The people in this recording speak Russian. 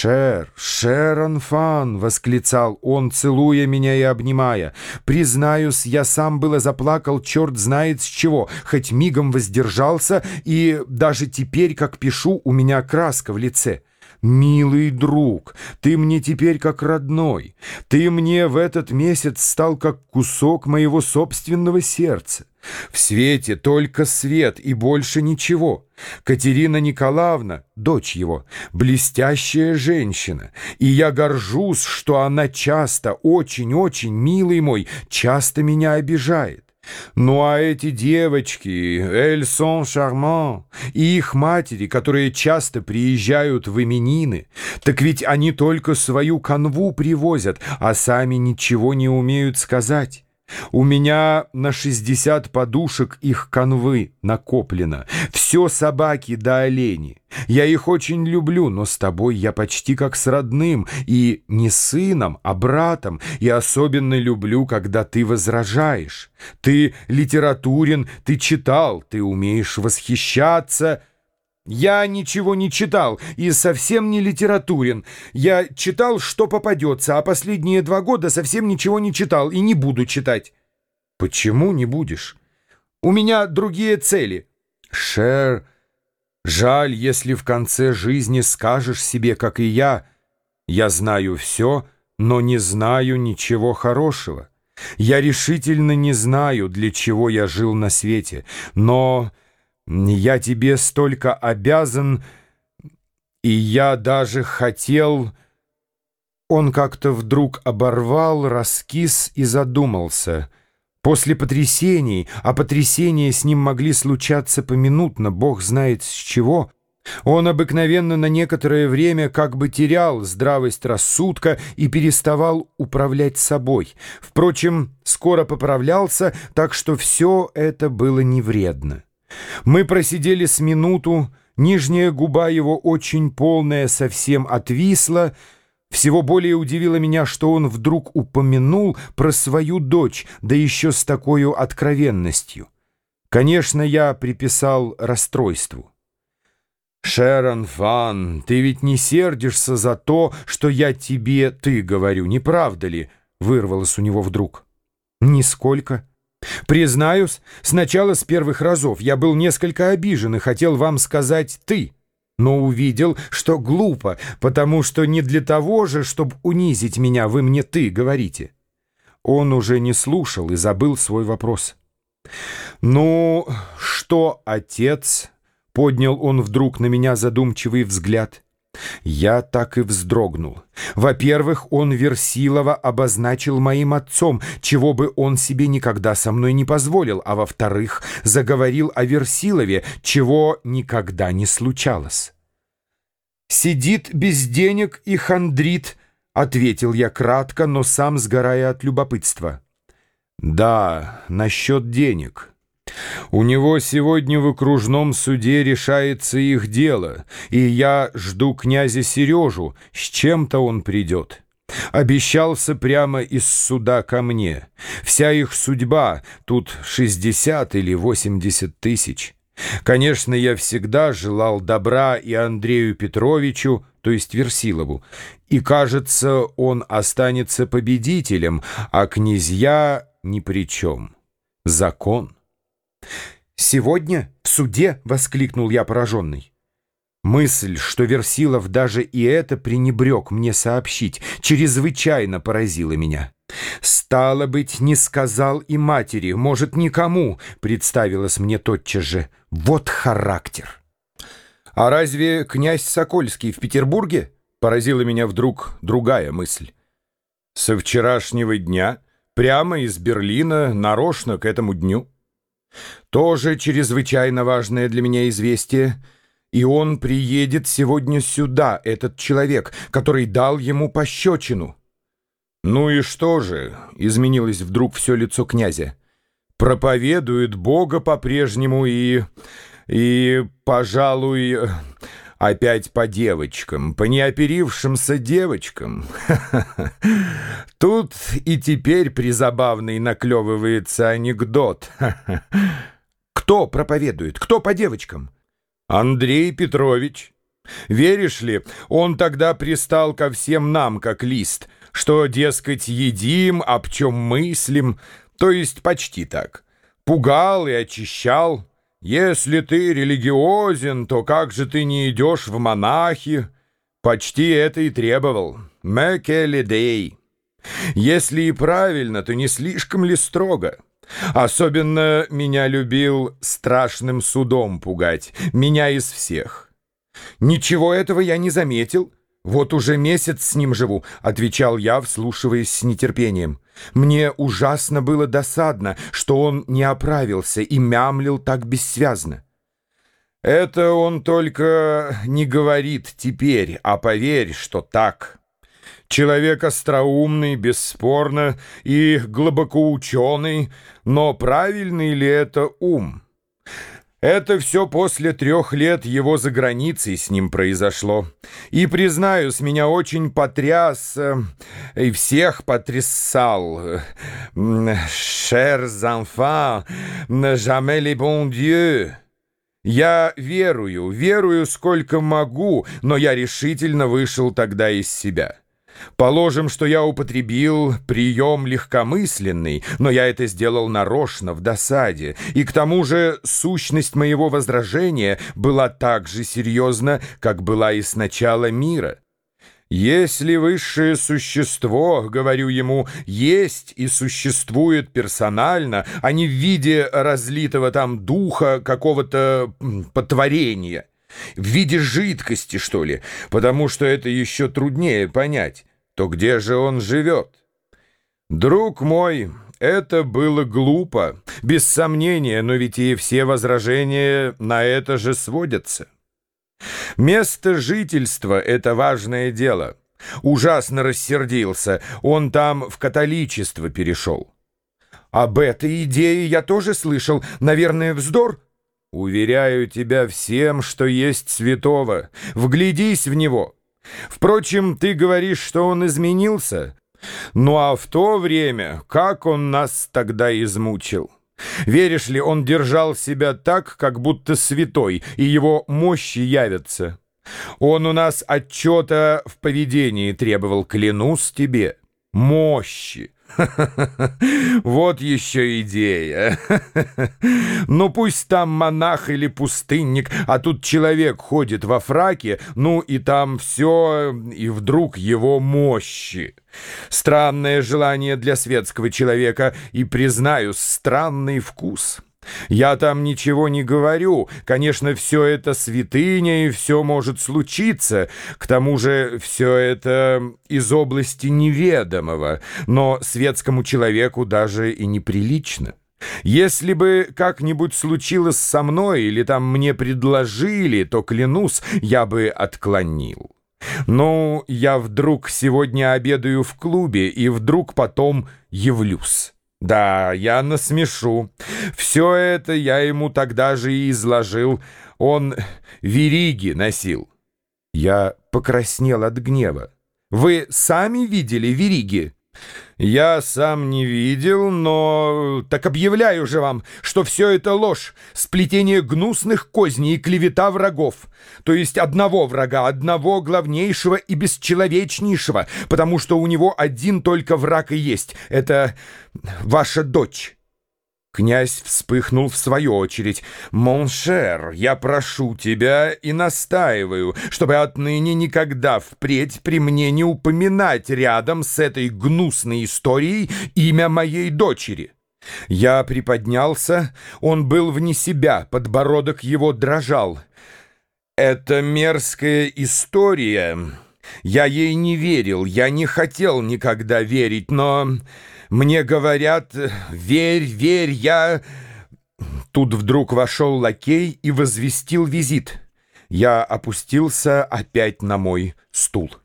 «Шер, Шер Анфан!» — восклицал он, целуя меня и обнимая. «Признаюсь, я сам было заплакал, черт знает с чего, хоть мигом воздержался, и даже теперь, как пишу, у меня краска в лице». «Милый друг, ты мне теперь как родной. Ты мне в этот месяц стал как кусок моего собственного сердца. В свете только свет и больше ничего. Катерина Николаевна, дочь его, блестящая женщина, и я горжусь, что она часто, очень-очень, милый мой, часто меня обижает. Ну а эти девочки, elles sont charmants, и их матери, которые часто приезжают в именины, так ведь они только свою канву привозят, а сами ничего не умеют сказать. У меня на 60 подушек их канвы накоплено. Все собаки да олени. Я их очень люблю, но с тобой я почти как с родным, и не сыном, а братом, и особенно люблю, когда ты возражаешь. Ты литературен, ты читал, ты умеешь восхищаться». Я ничего не читал и совсем не литературен. Я читал, что попадется, а последние два года совсем ничего не читал и не буду читать. Почему не будешь? У меня другие цели. Шер, жаль, если в конце жизни скажешь себе, как и я, я знаю все, но не знаю ничего хорошего. Я решительно не знаю, для чего я жил на свете, но... Я тебе столько обязан, и я даже хотел...» Он как-то вдруг оборвал, раскис и задумался. После потрясений, а потрясения с ним могли случаться поминутно, бог знает с чего, он обыкновенно на некоторое время как бы терял здравость рассудка и переставал управлять собой. Впрочем, скоро поправлялся, так что все это было не вредно. Мы просидели с минуту, нижняя губа его очень полная совсем отвисла. Всего более удивило меня, что он вдруг упомянул про свою дочь, да еще с такой откровенностью. Конечно, я приписал расстройству. «Шерон Фан, ты ведь не сердишься за то, что я тебе «ты» говорю, не правда ли?» — вырвалось у него вдруг. «Нисколько». Признаюсь, сначала с первых разов я был несколько обижен и хотел вам сказать «ты», но увидел, что глупо, потому что не для того же, чтобы унизить меня, вы мне «ты» говорите. Он уже не слушал и забыл свой вопрос. «Ну, что, отец?» — поднял он вдруг на меня задумчивый взгляд — я так и вздрогнул. Во-первых, он Версилова обозначил моим отцом, чего бы он себе никогда со мной не позволил, а во-вторых, заговорил о Версилове, чего никогда не случалось. «Сидит без денег и хандрит», — ответил я кратко, но сам сгорая от любопытства. «Да, насчет денег». У него сегодня в окружном суде решается их дело, и я жду князя Сережу, с чем-то он придет. Обещался прямо из суда ко мне. Вся их судьба, тут 60 или 80 тысяч. Конечно, я всегда желал добра и Андрею Петровичу, то есть Версилову, и, кажется, он останется победителем, а князья ни при чем. Закон. «Сегодня? В суде?» — воскликнул я пораженный. Мысль, что Версилов даже и это пренебрег мне сообщить, чрезвычайно поразила меня. «Стало быть, не сказал и матери, может, никому», — представилось мне тотчас же. «Вот характер!» «А разве князь Сокольский в Петербурге?» — поразила меня вдруг другая мысль. «Со вчерашнего дня, прямо из Берлина, нарочно к этому дню». Тоже чрезвычайно важное для меня известие. И он приедет сегодня сюда, этот человек, который дал ему пощечину. Ну и что же, изменилось вдруг все лицо князя. Проповедует Бога по-прежнему и... и, пожалуй... Опять по девочкам, по неоперившимся девочкам. Тут и теперь призабавный наклевывается анекдот. Кто проповедует? Кто по девочкам? Андрей Петрович. Веришь ли, он тогда пристал ко всем нам, как лист, что, дескать, едим, об чем мыслим, то есть почти так. Пугал и очищал. Если ты религиозен, то как же ты не идешь в монахи? Почти это и требовал. Мекелидей. Если и правильно, то не слишком ли строго? Особенно меня любил страшным судом пугать, меня из всех. Ничего этого я не заметил. Вот уже месяц с ним живу, отвечал я, вслушиваясь с нетерпением. Мне ужасно было досадно, что он не оправился и мямлил так бессвязно. Это он только не говорит теперь, а поверь, что так. Человек остроумный, бесспорно, и глубоко ученый, но правильный ли это ум? Это все после трех лет его за границей с ним произошло. И, признаюсь, меня очень потряс э, и всех потрясал. «Chers enfants, jamais les bons dieux». Я верую, верую сколько могу, но я решительно вышел тогда из себя. Положим, что я употребил прием легкомысленный, но я это сделал нарочно, в досаде, и к тому же сущность моего возражения была так же серьезна, как была и с начала мира. Если высшее существо, говорю ему, есть и существует персонально, а не в виде разлитого там духа какого-то потворения, в виде жидкости, что ли, потому что это еще труднее понять, то где же он живет? Друг мой, это было глупо, без сомнения, но ведь и все возражения на это же сводятся. Место жительства — это важное дело. Ужасно рассердился, он там в католичество перешел. Об этой идее я тоже слышал, наверное, вздор? Уверяю тебя всем, что есть святого. Вглядись в него. Впрочем, ты говоришь, что он изменился. Ну а в то время, как он нас тогда измучил? Веришь ли, он держал себя так, как будто святой, и его мощи явятся. Он у нас отчета в поведении требовал, клянусь тебе, мощи. Вот еще идея. Ну пусть там монах или пустынник, а тут человек ходит во фраке, ну и там все, и вдруг его мощи. Странное желание для светского человека и, признаю, странный вкус. Я там ничего не говорю. Конечно, все это святыня, и все может случиться. К тому же все это из области неведомого, но светскому человеку даже и неприлично. Если бы как-нибудь случилось со мной или там мне предложили, то, клянусь, я бы отклонил. Ну, я вдруг сегодня обедаю в клубе и вдруг потом явлюсь. Да, я насмешу. Все это я ему тогда же и изложил. Он вериги носил. Я покраснел от гнева. Вы сами видели вериги? «Я сам не видел, но... Так объявляю же вам, что все это ложь, сплетение гнусных козней и клевета врагов. То есть одного врага, одного главнейшего и бесчеловечнейшего, потому что у него один только враг и есть. Это ваша дочь». Князь вспыхнул в свою очередь. «Mon cher, я прошу тебя и настаиваю, чтобы отныне никогда впредь при мне не упоминать рядом с этой гнусной историей имя моей дочери». Я приподнялся, он был вне себя, подбородок его дрожал. «Это мерзкая история. Я ей не верил, я не хотел никогда верить, но...» Мне говорят, верь, верь, я...» Тут вдруг вошел лакей и возвестил визит. Я опустился опять на мой стул.